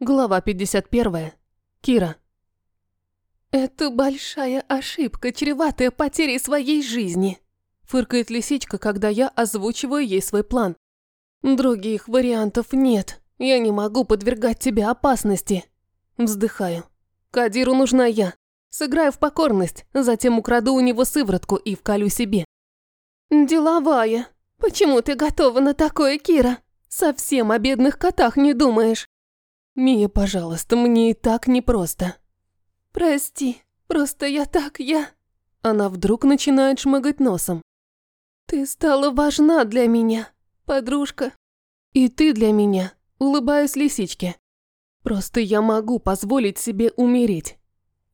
Глава 51. Кира. «Это большая ошибка, чреватая потерей своей жизни», фыркает лисичка, когда я озвучиваю ей свой план. «Других вариантов нет. Я не могу подвергать тебя опасности». Вздыхаю. Кадиру нужна я. Сыграю в покорность, затем украду у него сыворотку и вколю себе. «Деловая. Почему ты готова на такое, Кира? Совсем о бедных котах не думаешь?» «Мия, пожалуйста, мне и так непросто». «Прости, просто я так, я...» Она вдруг начинает шмыгать носом. «Ты стала важна для меня, подружка». «И ты для меня», улыбаюсь лисичке. «Просто я могу позволить себе умереть».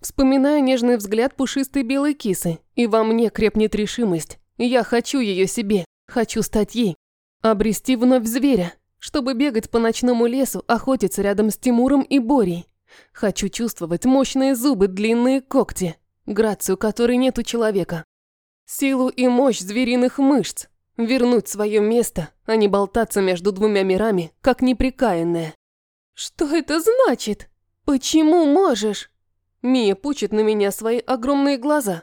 Вспоминаю нежный взгляд пушистой белой кисы, и во мне крепнет решимость. Я хочу ее себе, хочу стать ей. Обрести вновь зверя, чтобы бегать по ночному лесу, охотиться рядом с Тимуром и Борей. Хочу чувствовать мощные зубы, длинные когти, грацию которой нет у человека. Силу и мощь звериных мышц. Вернуть свое место, а не болтаться между двумя мирами, как неприкаянная. «Что это значит? Почему можешь?» Мия пучит на меня свои огромные глаза.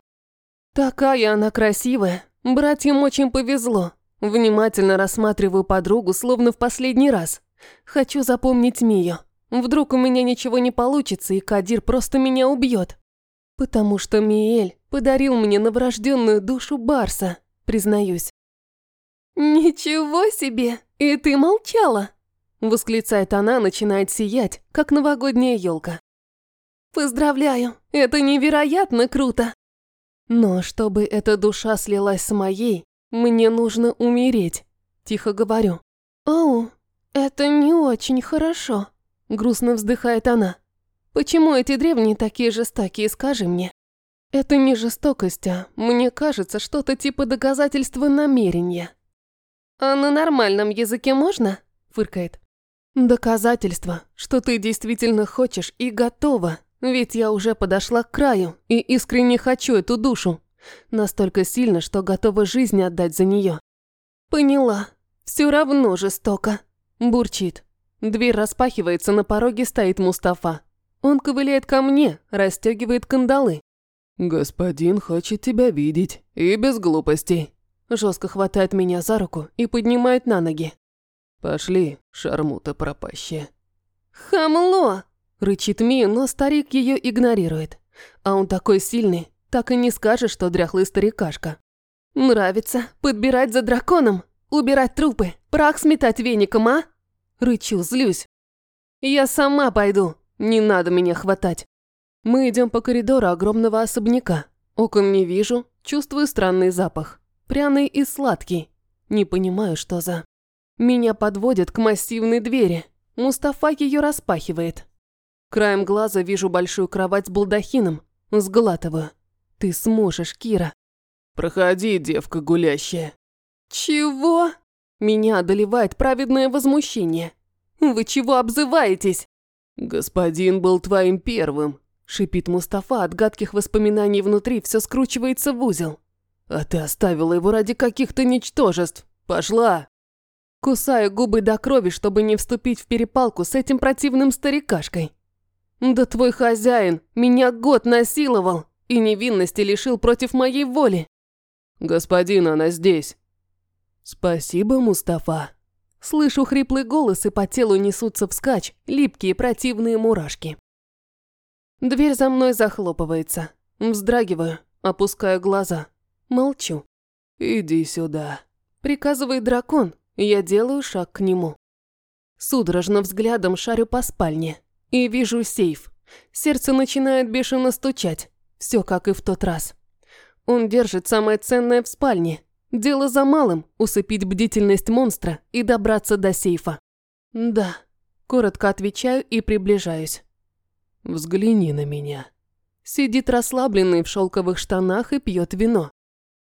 Такая она красивая. Братьям очень повезло. Внимательно рассматриваю подругу, словно в последний раз. Хочу запомнить Мию. Вдруг у меня ничего не получится, и Кадир просто меня убьет. Потому что Миэль подарил мне новорожденную душу Барса, признаюсь. «Ничего себе! И ты молчала!» Восклицает она, начинает сиять, как новогодняя елка. «Поздравляю! Это невероятно круто!» Но чтобы эта душа слилась с моей, «Мне нужно умереть», – тихо говорю. «Оу, это не очень хорошо», – грустно вздыхает она. «Почему эти древние такие жестокие, скажи мне?» «Это не жестокость, а, мне кажется, что-то типа доказательства намерения». «А на нормальном языке можно?» – фыркает. «Доказательство, что ты действительно хочешь и готова, ведь я уже подошла к краю и искренне хочу эту душу. Настолько сильно, что готова жизнь отдать за нее. Поняла. Все равно жестоко. Бурчит. Дверь распахивается, на пороге стоит Мустафа. Он ковыляет ко мне, расстегивает кандалы. «Господин хочет тебя видеть, и без глупостей». Жестко хватает меня за руку и поднимает на ноги. «Пошли, шармута пропащая». «Хамло!» – рычит Мия, но старик ее игнорирует. А он такой сильный, так и не скажешь, что дряхлый старикашка. Нравится подбирать за драконом, убирать трупы, прах сметать веником, а? Рычу, злюсь. Я сама пойду, не надо меня хватать. Мы идем по коридору огромного особняка. Окон не вижу, чувствую странный запах. Пряный и сладкий. Не понимаю, что за... Меня подводят к массивной двери. Мустафа ее распахивает. Краем глаза вижу большую кровать с балдахином. Сглатываю. Ты сможешь, Кира. Проходи, девка гулящая. Чего? Меня одолевает праведное возмущение. Вы чего обзываетесь? Господин был твоим первым, шипит Мустафа, от гадких воспоминаний внутри все скручивается в узел. А ты оставила его ради каких-то ничтожеств. Пошла. Кусаю губы до крови, чтобы не вступить в перепалку с этим противным старикашкой. Да твой хозяин меня год насиловал и невинности лишил против моей воли. Господин, она здесь. Спасибо, Мустафа. Слышу хриплый голос, и по телу несутся вскачь липкие противные мурашки. Дверь за мной захлопывается. Вздрагиваю, опускаю глаза. Молчу. «Иди сюда», — приказывает дракон, я делаю шаг к нему. Судорожно взглядом шарю по спальне и вижу сейф. Сердце начинает бешено стучать. Все как и в тот раз. Он держит самое ценное в спальне. Дело за малым – усыпить бдительность монстра и добраться до сейфа. Да, коротко отвечаю и приближаюсь. Взгляни на меня. Сидит расслабленный в шелковых штанах и пьет вино.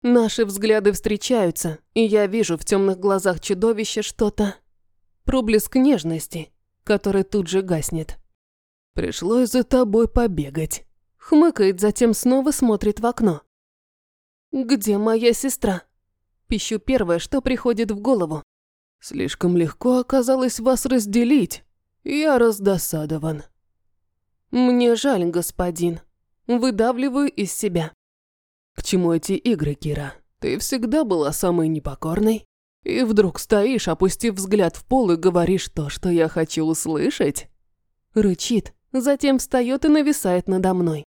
Наши взгляды встречаются, и я вижу в темных глазах чудовища что-то. Проблеск нежности, который тут же гаснет. Пришлось за тобой побегать. Хмыкает, затем снова смотрит в окно. «Где моя сестра?» Пищу первое, что приходит в голову. «Слишком легко оказалось вас разделить». Я раздосадован. Мне жаль, господин. Выдавливаю из себя. К чему эти игры, Кира? Ты всегда была самой непокорной. И вдруг стоишь, опустив взгляд в пол и говоришь то, что я хочу услышать? Рычит, затем встает и нависает надо мной.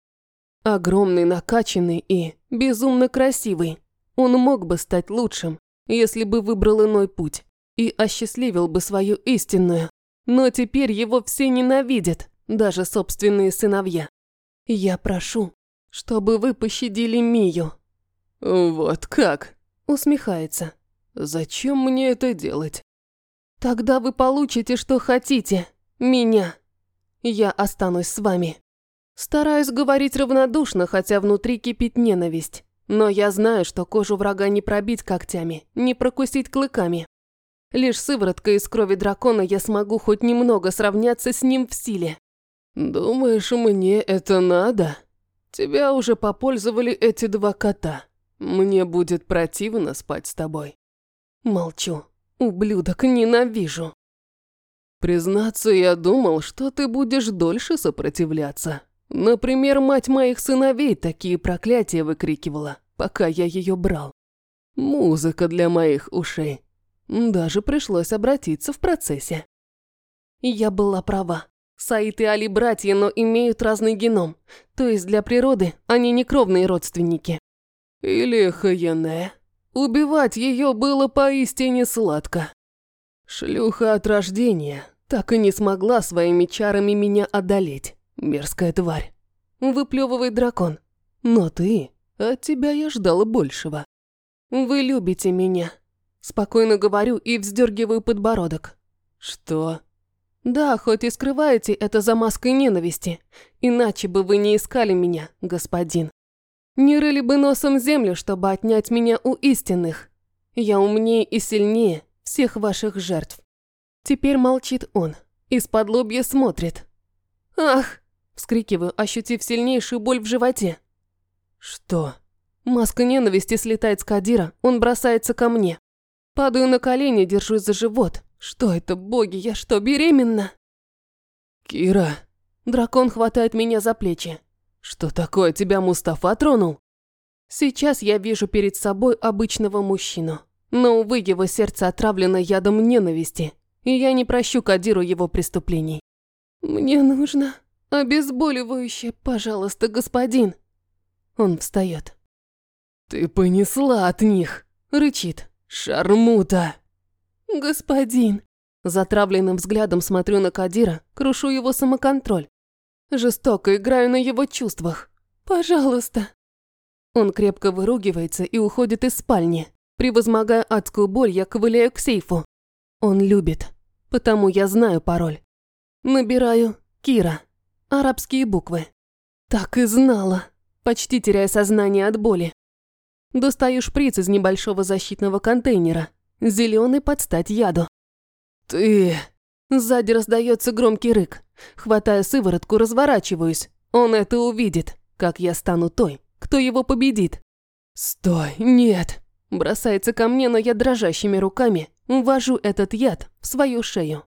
Огромный, накачанный и безумно красивый. Он мог бы стать лучшим, если бы выбрал иной путь и осчастливил бы свою истинную. Но теперь его все ненавидят, даже собственные сыновья. Я прошу, чтобы вы пощадили Мию». «Вот как?» – усмехается. «Зачем мне это делать?» «Тогда вы получите, что хотите. Меня. Я останусь с вами». Стараюсь говорить равнодушно, хотя внутри кипит ненависть. Но я знаю, что кожу врага не пробить когтями, не прокусить клыками. Лишь сывороткой из крови дракона я смогу хоть немного сравняться с ним в силе. «Думаешь, мне это надо? Тебя уже попользовали эти два кота. Мне будет противно спать с тобой». Молчу. Ублюдок, ненавижу. Признаться, я думал, что ты будешь дольше сопротивляться. Например, мать моих сыновей такие проклятия выкрикивала, пока я ее брал. Музыка для моих ушей. Даже пришлось обратиться в процессе. Я была права. Саид и Али братья, но имеют разный геном. То есть для природы они не кровные родственники. Или Хаяне. Убивать ее было поистине сладко. Шлюха от рождения так и не смогла своими чарами меня одолеть. Мерзкая тварь. Выплевывает дракон. Но ты, от тебя я ждала большего. Вы любите меня. Спокойно говорю и вздергиваю подбородок. Что? Да, хоть и скрываете это за маской ненависти. Иначе бы вы не искали меня, господин. Не рыли бы носом землю, чтобы отнять меня у истинных. Я умнее и сильнее всех ваших жертв. Теперь молчит он. Из-под лобья смотрит. Ах! Вскрикиваю, ощутив сильнейшую боль в животе. Что? Маска ненависти слетает с Кадира, он бросается ко мне. Падаю на колени, держусь за живот. Что это, боги, я что, беременна? Кира. Дракон хватает меня за плечи. Что такое, тебя Мустафа тронул? Сейчас я вижу перед собой обычного мужчину. Но, увы, его сердце отравлено ядом ненависти. И я не прощу Кадиру его преступлений. Мне нужно обезболивающее, пожалуйста, господин. Он встает. Ты понесла от них, рычит. Шармута. «Господин!» Затравленным взглядом смотрю на Кадира, крушу его самоконтроль. Жестоко играю на его чувствах. «Пожалуйста!» Он крепко выругивается и уходит из спальни. Превозмогая адскую боль, я ковыляю к сейфу. Он любит, потому я знаю пароль. Набираю «Кира». Арабские буквы. Так и знала, почти теряя сознание от боли. Достаю шприц из небольшого защитного контейнера. Зеленый под стать яду. «Ты...» Сзади раздается громкий рык. Хватая сыворотку, разворачиваюсь. Он это увидит, как я стану той, кто его победит. «Стой, нет!» Бросается ко мне, но я дрожащими руками ввожу этот яд в свою шею.